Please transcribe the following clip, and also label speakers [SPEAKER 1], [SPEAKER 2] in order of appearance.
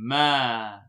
[SPEAKER 1] 咩